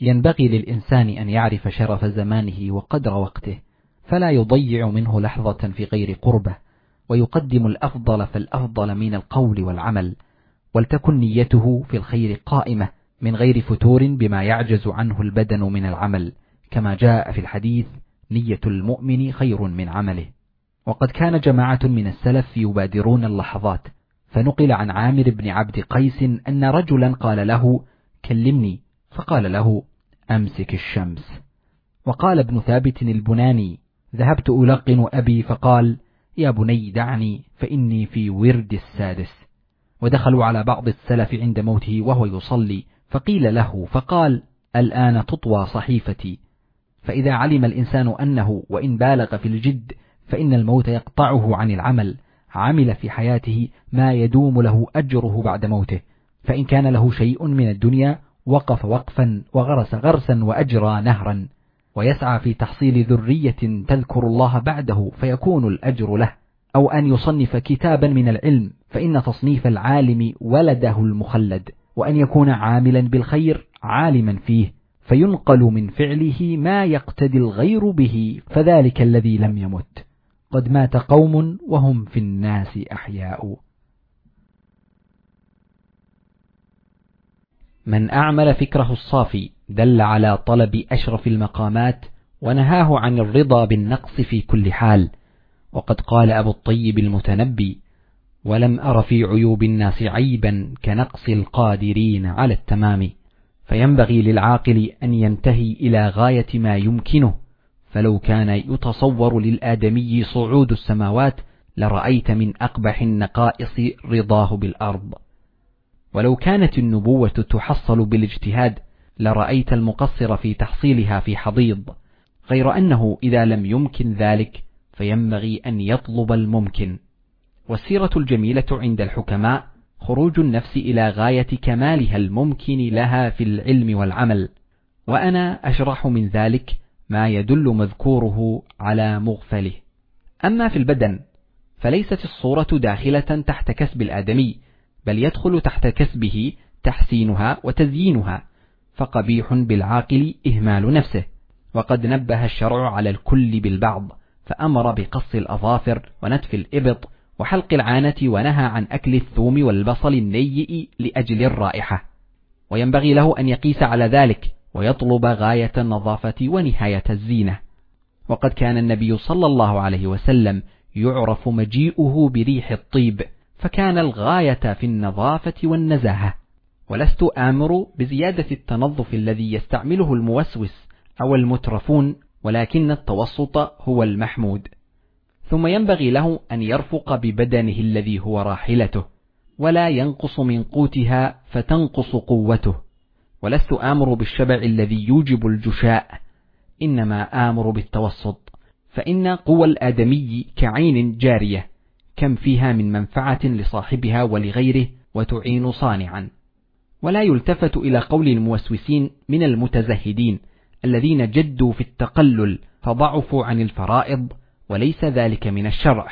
ينبغي للإنسان أن يعرف شرف زمانه وقدر وقته فلا يضيع منه لحظة في غير قربة ويقدم الأفضل فالأفضل من القول والعمل ولتكن نيته في الخير قائمة من غير فتور بما يعجز عنه البدن من العمل كما جاء في الحديث نية المؤمن خير من عمله. وقد كان جماعة من السلف يبادرون اللحظات فنقل عن عامر بن عبد قيس أن رجلا قال له كلمني. فقال له أمسك الشمس. وقال ابن ثابت البناني ذهبت ألقن أبي فقال يا بني دعني فإني في ورد السادس. ودخلوا على بعض السلف عند موته وهو يصلي فقيل له فقال الآن تطوى صحيفتي. فإذا علم الإنسان أنه وإن بالغ في الجد فإن الموت يقطعه عن العمل. عمل في حياته ما يدوم له أجره بعد موته. فإن كان له شيء من الدنيا وقف وقفا وغرس غرسا وأجرى نهرا ويسعى في تحصيل ذرية تذكر الله بعده فيكون الأجر له. أو أن يصنف كتابا من العلم فإن تصنيف العالم ولده المخلد. وأن يكون عاملا بالخير عالما فيه. فينقل من فعله ما يقتدي الغير به فذلك الذي لم يمت. قد مات قوم وهم في الناس أحياء. من أعمل فكره الصافي دل على طلب أشرف المقامات ونهاه عن الرضا بالنقص في كل حال. وقد قال أبو الطيب المتنبي ولم أر في عيوب الناس عيبا كنقص القادرين على التمام. فينبغي للعاقل أن ينتهي إلى غاية ما يمكنه. فلو كان يتصور للآدمي صعود السماوات لرأيت من أقبح النقائص رضاه بالأرض. ولو كانت النبوة تحصل بالاجتهاد لرأيت المقصر في تحصيلها في حضيض غير أنه إذا لم يمكن ذلك فينبغي أن يطلب الممكن. والسيرة الجميلة عند الحكماء خروج النفس إلى غاية كمالها الممكن لها في العلم والعمل. وأنا أشرح من ذلك ما يدل مذكوره على مغفله. أما في البدن فليست الصورة داخلة تحت كسب الآدمي بل يدخل تحت كسبه تحسينها وتزيينها فقبيح بالعاقل إهمال نفسه وقد نبه الشرع على الكل بالبعض فأمر بقص الأظافر ونتف الإبط وحلق العانة ونهى عن أكل الثوم والبصل النيئ لأجل الرائحة. وينبغي له أن يقيس على ذلك ويطلب غاية النظافة ونهاية الزينة. وقد كان النبي صلى الله عليه وسلم يعرف مجيئه بريح الطيب فكان الغاية في النظافة والنزاهة ولست آمر بزيادة التنظف الذي يستعمله الموسوس أو المترفون ولكن التوسط هو المحمود. ثم ينبغي له أن يرفق ببدنه الذي هو راحلته ولا ينقص من قوتها فتنقص قوته. ولست آمر بالشبع الذي يوجب الجشاء إنما آمر بالتوسط فإن قوى الآدمي كعين جارية. كم فيها من منفعة لصاحبها ولغيره وتعين صانعا. ولا يلتفت إلى قول الموسوسين من المتزهدين الذين جدوا في التقلل فضعفوا عن الفرائض وليس ذلك من الشرع.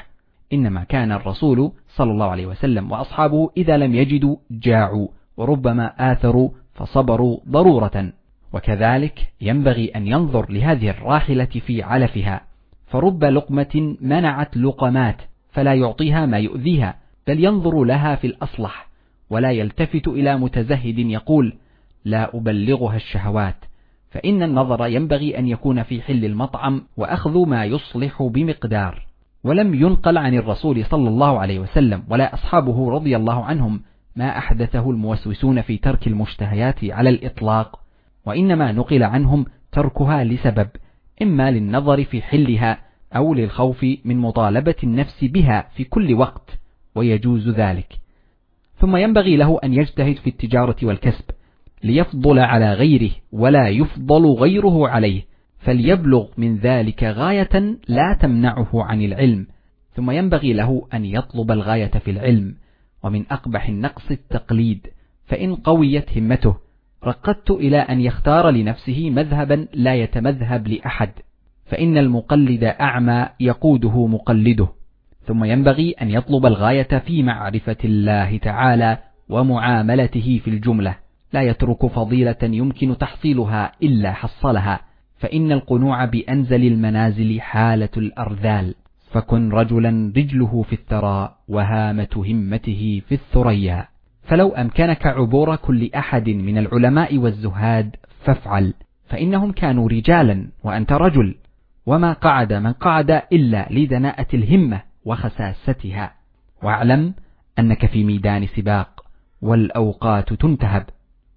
إنما كان الرسول صلى الله عليه وسلم وأصحابه إذا لم يجدوا جاعوا وربما آثروا فصبروا ضرورة. وكذلك ينبغي أن ينظر لهذه الراحلة في علفها. فرب لقمة منعت لقمات فلا يعطيها ما يؤذيها بل ينظر لها في الأصلح ولا يلتفت إلى متزهد يقول لا أبلغها الشهوات فإن النظر ينبغي أن يكون في حل المطعم وأخذ ما يصلح بمقدار. ولم ينقل عن الرسول صلى الله عليه وسلم ولا أصحابه رضي الله عنهم ما أحدثه الموسوسون في ترك المشتهيات على الإطلاق وإنما نقل عنهم تركها لسبب إما للنظر في حلها أو للخوف من مطالبة النفس بها في كل وقت ويجوز ذلك. ثم ينبغي له أن يجتهد في التجارة والكسب ليفضل على غيره ولا يفضل غيره عليه فليبلغ من ذلك غاية لا تمنعه عن العلم. ثم ينبغي له أن يطلب الغاية في العلم ومن أقبح النقص التقليد فإن قويت همته رقدت إلى أن يختار لنفسه مذهبا لا يتمذهب لأحد. فإن المقلد أعمى يقوده مقلده ثم ينبغي أن يطلب الغاية في معرفة الله تعالى ومعاملته في الجملة لا يترك فضيلة يمكن تحصيلها إلا حصلها فإن القنوع بأنزل المنازل حالة الأرذال فكن رجلا رجله في الثراء وهامة همته في الثريا. فلو أمكنك عبور كل أحد من العلماء والزهاد فافعل فإنهم كانوا رجالا وأنت رجل. وما قعد من قعد إلا لدناءة الهمة وخساستها. واعلم أنك في ميدان سباق والأوقات تنتهب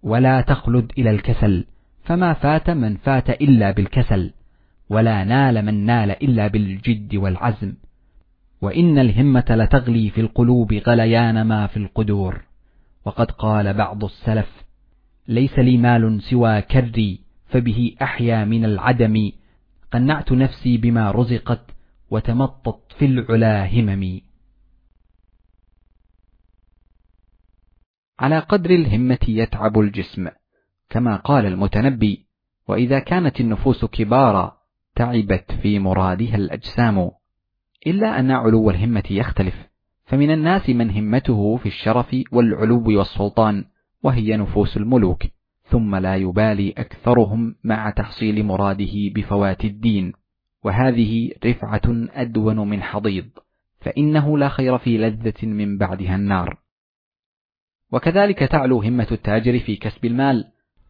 ولا تخلد إلى الكسل فما فات من فات إلا بالكسل ولا نال من نال إلا بالجد والعزم. وإن الهمة لتغلي في القلوب غليان ما في القدور. وقد قال بعض السلف ليس لي مال سوى كري فبه أحيا من العدم قنعت نفسي بما رزقت وتمطت في العلا هممي على قدر الهمة يتعب الجسم كما قال المتنبي وإذا كانت النفوس كبارا تعبت في مرادها الأجسام. إلا أن علو الهمة يختلف فمن الناس من همته في الشرف والعلو والسلطان وهي نفوس الملوك. ثم لا يبالي أكثرهم مع تحصيل مراده بفوات الدين وهذه رفعة أدون من حضيض فإنه لا خير في لذة من بعدها النار. وكذلك تعلو همة التاجر في كسب المال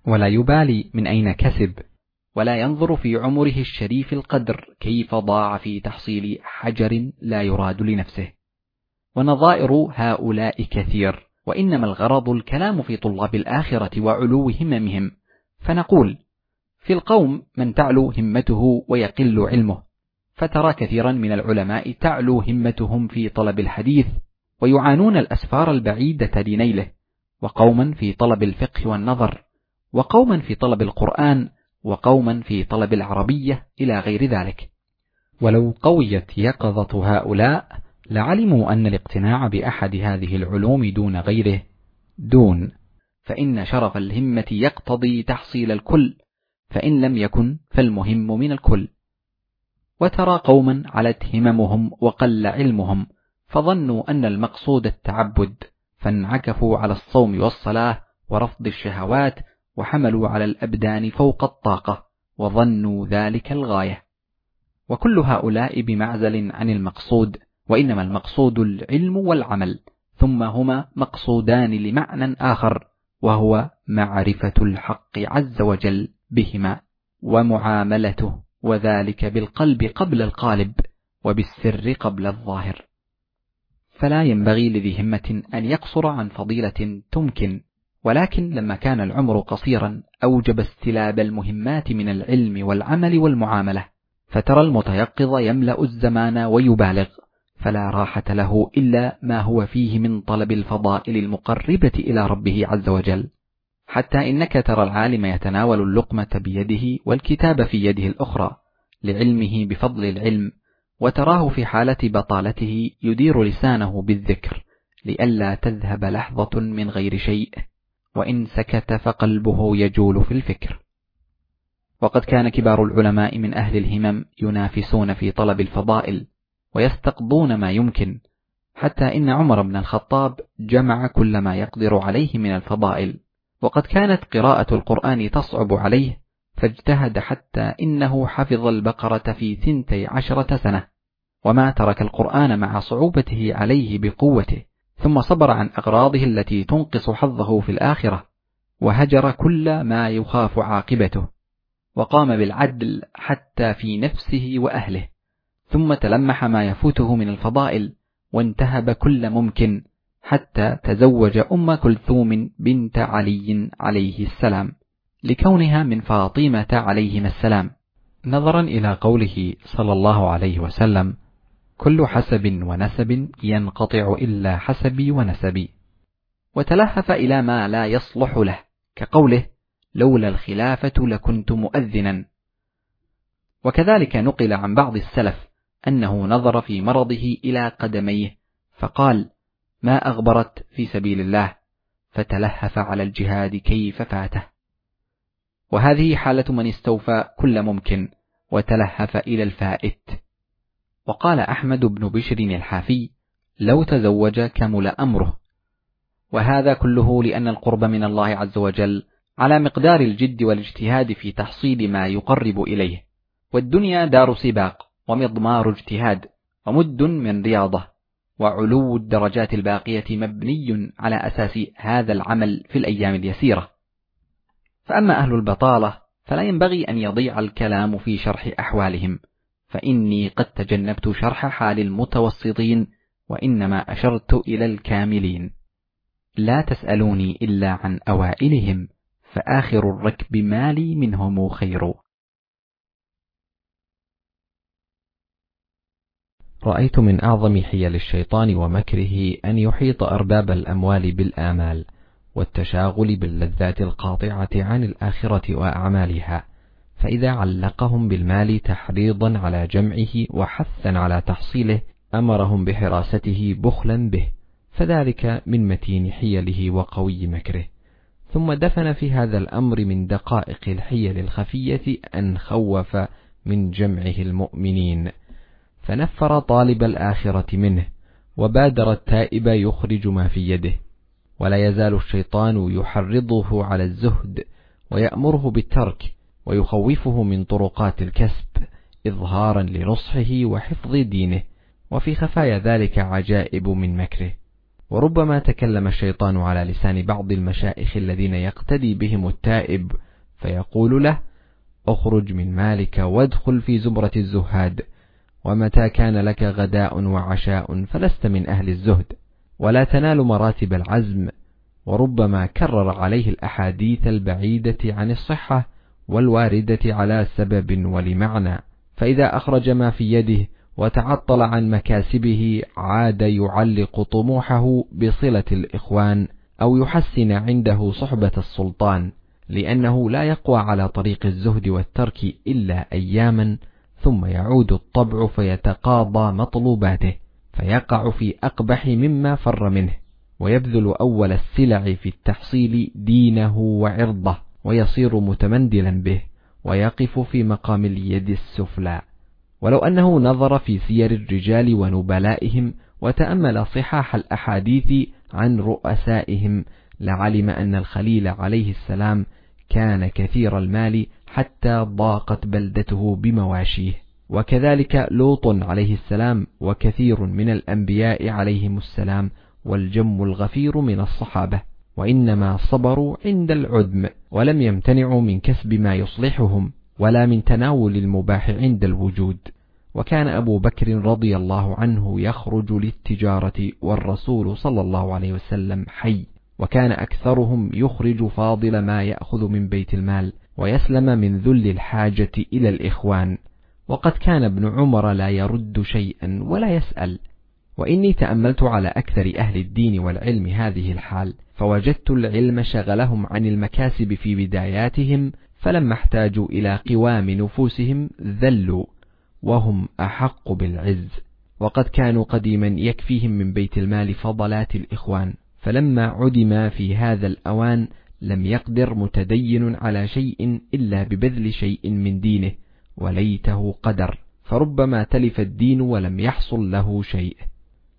ولا يبالي من أين كسب ولا ينظر في عمره الشريف القدر كيف ضاع في تحصيل حجر لا يراد لنفسه. ونظائر هؤلاء كثير. وإنما الغرض الكلام في طلاب الآخرة وعلو هممهم. فنقول في القوم من تعلو همته ويقل علمه. فترى كثيرا من العلماء تعلو همتهم في طلب الحديث ويعانون الأسفار البعيدة لنيله. وقوما في طلب الفقه والنظر وقوما في طلب القرآن وقوما في طلب العربية إلى غير ذلك. ولو قويت يقظة هؤلاء لعلموا أن الاقتناع بأحد هذه العلوم دون غيره دون فإن شرف الهمة يقتضي تحصيل الكل فإن لم يكن فالمهم من الكل. وترى قوما علت هممهم وقل علمهم فظنوا أن المقصود التعبد فانعكفوا على الصوم والصلاة ورفض الشهوات وحملوا على الأبدان فوق الطاقة وظنوا ذلك الغاية. وكل هؤلاء بمعزل عن المقصود وإنما المقصود العلم والعمل ثم هما مقصودان لمعنى آخر وهو معرفة الحق عز وجل بهما ومعاملته وذلك بالقلب قبل القالب وبالسر قبل الظاهر. فلا ينبغي لذي همة أن يقصر عن فضيلة تمكن ولكن لما كان العمر قصيرا أوجب استلاب المهمات من العلم والعمل والمعاملة فترى المتيقظ يملأ الزمان ويبالغ. فلا راحة له إلا ما هو فيه من طلب الفضائل المقربة إلى ربه عز وجل. حتى إنك ترى العالم يتناول اللقمة بيده والكتاب في يده الأخرى لعلمه بفضل العلم وتراه في حالة بطالته يدير لسانه بالذكر لئلا تذهب لحظة من غير شيء وإن سكت فقلبه يجول في الفكر. وقد كان كبار العلماء من أهل الهمم ينافسون في طلب الفضائل ويستقضون ما يمكن حتى إن عمر بن الخطاب جمع كل ما يقدر عليه من الفضائل. وقد كانت قراءة القرآن تصعب عليه فاجتهد حتى إنه حفظ البقرة في ثنتي عشرة سنة. وما ترك القرآن مع صعوبته عليه بقوته ثم صبر عن أغراضه التي تنقص حظه في الآخرة وهجر كل ما يخاف عاقبته. وقام بالعدل حتى في نفسه وأهله. ثم تلمح ما يفوته من الفضائل وانتهب كل ممكن حتى تزوج أم كلثوم بنت علي عليه السلام لكونها من فاطمة عليهما السلام. نظرا إلى قوله صلى الله عليه وسلم كل حسب ونسب ينقطع إلا حسبي ونسبي. وتلهف إلى ما لا يصلح له كقوله لولا الخلافة لكنت مؤذنا. وكذلك نقل عن بعض السلف أنه نظر في مرضه إلى قدميه فقال ما أغبرت في سبيل الله؟ فتلهف على الجهاد كيف فاته. وهذه حالة من استوفى كل ممكن وتلهف إلى الفائت. وقال أحمد بن بشر الحافي لو تزوج كمل أمره. وهذا كله لأن القرب من الله عز وجل على مقدار الجد والاجتهاد في تحصيل ما يقرب إليه. والدنيا دار سباق. ومضمار اجتهاد ومد من رياضة وعلو الدرجات الباقية مبني على أساس هذا العمل في الأيام اليسيرة. فأما أهل البطالة فلا ينبغي أن يضيع الكلام في شرح أحوالهم فإني قد تجنبت شرح حال المتوسطين وإنما أشرت إلى الكاملين. لا تسألوني إلا عن أوائلهم فآخر الركب مالي منهم خير. رأيت من أعظم حيل الشيطان ومكره أن يحيط أرباب الأموال بالآمال والتشاغل باللذات القاطعة عن الآخرة وأعمالها فإذا علقهم بالمال تحريضا على جمعه وحثا على تحصيله أمرهم بحراسته بخلا به فذلك من متين حيله وقوي مكره. ثم دفن في هذا الأمر من دقائق الحيل الخفية أن خوف من جمعه المؤمنين. فنفر طالب الآخرة منه وبادر التائب يخرج ما في يده. ولا يزال الشيطان يحرضه على الزهد ويأمره بالترك ويخوفه من طرقات الكسب إظهارا لنصحه وحفظ دينه. وفي خفايا ذلك عجائب من مكره. وربما تكلم الشيطان على لسان بعض المشائخ الذين يقتدي بهم التائب فيقول له أخرج من مالك وادخل في زمرة الزهاد ومتى كان لك غداء وعشاء فلست من أهل الزهد ولا تنال مراتب العزم وربما كرر عليه الأحاديث البعيدة عن الصحة والواردة على سبب ولمعنى. فإذا أخرج ما في يده وتعطل عن مكاسبه عاد يعلق طموحه بصلة الإخوان أو يحسن عنده صحبة السلطان لأنه لا يقوى على طريق الزهد والترك إلا أياما ثم يعود الطبع فيتقاضى مطلوباته فيقع في أقبح مما فر منه ويبذل أول السلع في التحصيل دينه وعرضه ويصير متمندلا به ويقف في مقام اليد السفلى. ولو أنه نظر في سير الرجال ونبلائهم وتأمل صحاح الأحاديث عن رؤسائهم لعلم أن الخليل عليه السلام كان كثير المال حتى ضاقت بلدته بمواشيه. وكذلك لوط عليه السلام وكثير من الأنبياء عليهم السلام والجم الغفير من الصحابة. وإنما صبروا عند العدم ولم يمتنعوا من كسب ما يصلحهم ولا من تناول المباح عند الوجود. وكان أبو بكر رضي الله عنه يخرج للتجارة والرسول صلى الله عليه وسلم حي. وكان أكثرهم يخرج فاضل ما يأخذ من بيت المال. ويسلم من ذل الحاجة إلى الإخوان. وقد كان ابن عمر لا يرد شيئا ولا يسأل. وإني تأملت على أكثر أهل الدين والعلم هذه الحال فوجدت العلم شغلهم عن المكاسب في بداياتهم فلما احتاجوا إلى قوام نفوسهم ذلوا وهم أحق بالعز. وقد كانوا قديما يكفيهم من بيت المال فضلات الإخوان. فلما عدم في هذا الأوان لم يقدر متدين على شيء إلا ببذل شيء من دينه وليته قدر فربما تلف الدين ولم يحصل له شيء.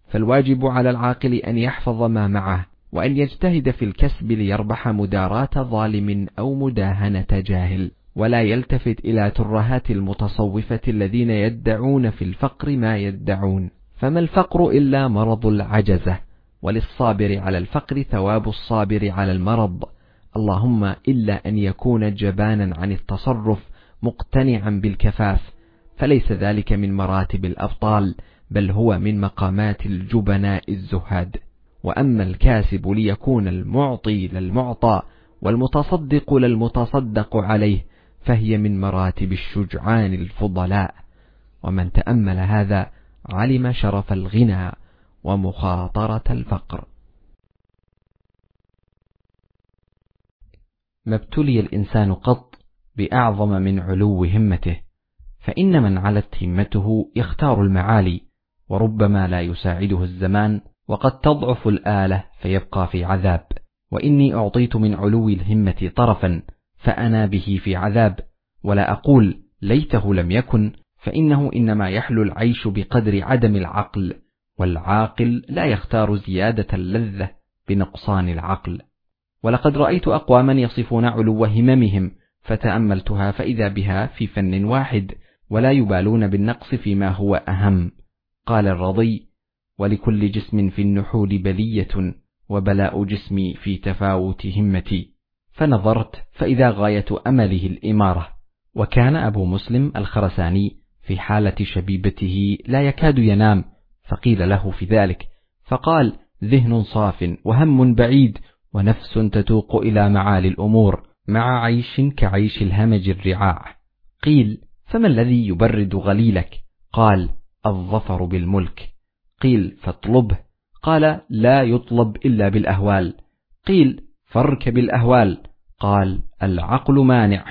فالواجب على العاقل أن يحفظ ما معه وأن يجتهد في الكسب ليربح مداراة ظالم أو مداهنة جاهل. ولا يلتفت إلى ترهات المتصوفة الذين يدعون في الفقر ما يدعون. فما الفقر إلا مرض العجزة؟ وللصابر على الفقر ثواب الصابر على المرض. اللهم إلا أن يكون جبانا عن التصرف مقتنعا بالكفاف فليس ذلك من مراتب الأبطال بل هو من مقامات الجبناء الزهاد. وأما الكاسب ليكون المعطي للمعطى والمتصدق للمتصدق عليه فهي من مراتب الشجعان الفضلاء. ومن تأمل هذا علم شرف الغنى ومخاطرة الفقر. ما ابتلي الإنسان قط بأعظم من علو همته فإن من علت همته يختار المعالي وربما لا يساعده الزمان وقد تضعف الآلة فيبقى في عذاب. وإني أعطيت من علو الهمة طرفا فأنا به في عذاب. ولا أقول ليته لم يكن فإنه إنما يحلو العيش بقدر عدم العقل والعاقل لا يختار زيادة اللذة بنقصان العقل. ولقد رأيت أقواما يصفون علو هممهم فتأملتها فإذا بها في فن واحد ولا يبالون بالنقص فيما هو أهم. قال الرضي ولكل جسم في النحول بلية وبلاء جسمي في تفاوت همتي. فنظرت فإذا غاية أمله الإمارة. وكان أبو مسلم الخرساني في حالة شبيبته لا يكاد ينام فقيل له في ذلك فقال ذهن صاف وهم بعيد ونفس تتوق إلى معالي الأمور مع عيش كعيش الهمج الرعاع. قيل فما الذي يبرد غليلك؟ قال الظفر بالملك. قيل فاطلبه. قال لا يطلب إلا بالأهوال. قيل فاركب الأهوال قال العقل مانع.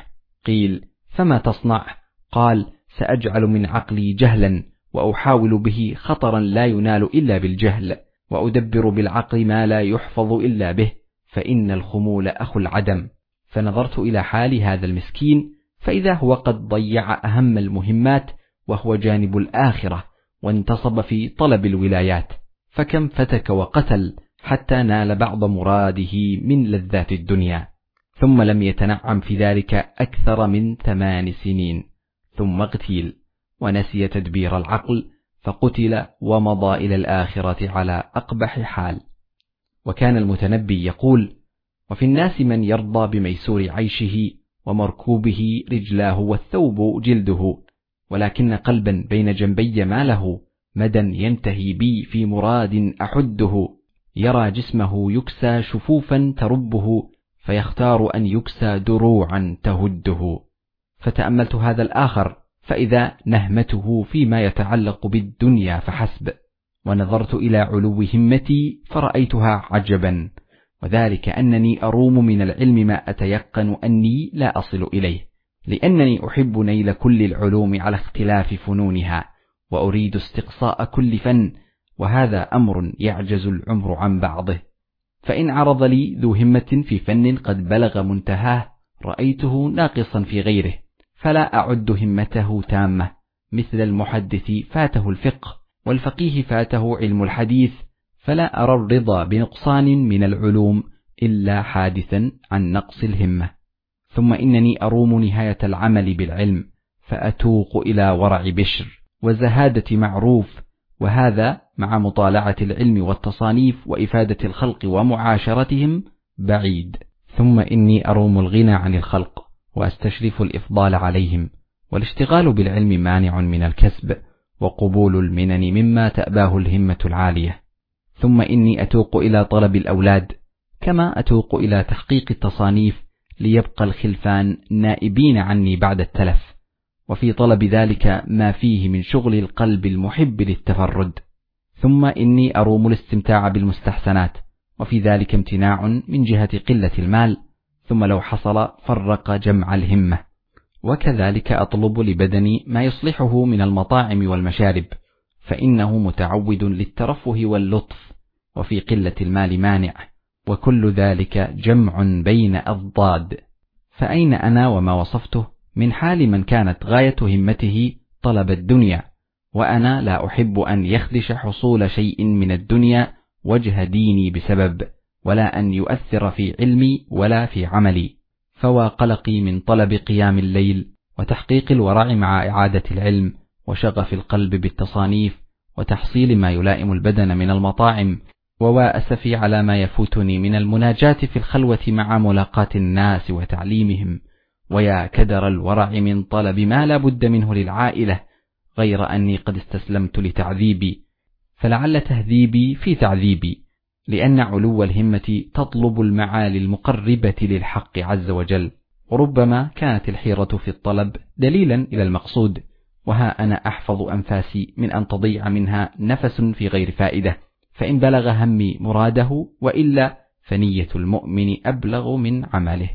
قيل فما تصنع؟ قال سأجعل من عقلي جهلا وأحاول به خطرا لا ينال إلا بالجهل وأدبر بالعقل ما لا يحفظ إلا به. فإن الخمول أخو العدم. فنظرت إلى حال هذا المسكين فإذا هو قد ضيع أهم المهمات وهو جانب الآخرة وانتصب في طلب الولايات. فكم فتك وقتل حتى نال بعض مراده من لذات الدنيا. ثم لم يتنعم في ذلك أكثر من ثمان سنين. ثم اغتيل ونسي تدبير العقل فقتل ومضى إلى الآخرة على أقبح حال. وكان المتنبي يقول وفي الناس من يرضى بميسور عيشه ومركوبه رجلاه والثوب جلده ولكن قلبا بين جنبي ما له مدى ينتهي بي في مراد أحده يرى جسمه يكسى شفوفا تربه فيختار أن يكسى دروعا تهده. فتأملت هذا الآخر فإذا نهمته فيما يتعلق بالدنيا فحسب. ونظرت إلى علو همتي فرأيتها عجبا وذلك أنني أروم من العلم ما أتيقن أني لا أصل إليه لأنني أحب نيل كل العلوم على اختلاف فنونها وأريد استقصاء كل فن وهذا أمر يعجز العمر عن بعضه. فإن عرض لي ذو همة في فن قد بلغ منتهاه رأيته ناقصا في غيره فلا أعد همته تامة مثل المحدث فاته الفقه. والفقيه فاته علم الحديث فلا أرى الرضا بنقصان من العلوم إلا حادثا عن نقص الهمة. ثم إنني أروم نهاية العمل بالعلم فأتوق إلى ورع بشر وزهادة معروف وهذا مع مطالعة العلم والتصانيف وإفادة الخلق ومعاشرتهم بعيد. ثم إني أروم الغنى عن الخلق وأستشرف الإفضال عليهم والاشتغال بالعلم مانع من الكسب. وقبول المنن مما تأباه الهمة العالية. ثم إني أتوق إلى طلب الأولاد كما أتوق إلى تحقيق التصانيف ليبقى الخلفان نائبين عني بعد التلف. وفي طلب ذلك ما فيه من شغل القلب المحب للتفرد. ثم إني أروم الاستمتاع بالمستحسنات. وفي ذلك امتناع من جهة قلة المال. ثم لو حصل فرق جمع الهمة. وكذلك أطلب لبدني ما يصلحه من المطاعم والمشارب فإنه متعود للترفه واللطف وفي قلة المال مانع وكل ذلك جمع بين أضداد. فأين أنا وما وصفته؟ من حال من كانت غاية همته طلب الدنيا وأنا لا أحب أن يخدش حصول شيء من الدنيا وجه ديني بسبب ولا أن يؤثر في علمي ولا في عملي. فوا قلقي من طلب قيام الليل وتحقيق الورع مع إعادة العلم وشغف القلب بالتصانيف وتحصيل ما يلائم البدن من المطاعم ووا أسفي على ما يفوتني من المناجاة في الخلوة مع ملاقاة الناس وتعليمهم ويا كدر الورع من طلب ما لا بد منه للعائلة غير أني قد استسلمت لتعذيبي فلعل تهذيبي في تعذيبي لأن علو الهمة تطلب المعالي المقربة للحق عز وجل. وربما كانت الحيرة في الطلب دليلا إلى المقصود. وها أنا أحفظ أنفاسي من أن تضيع منها نفس في غير فائدة. فإن بلغ همي مراده وإلا فنية المؤمن أبلغ من عمله.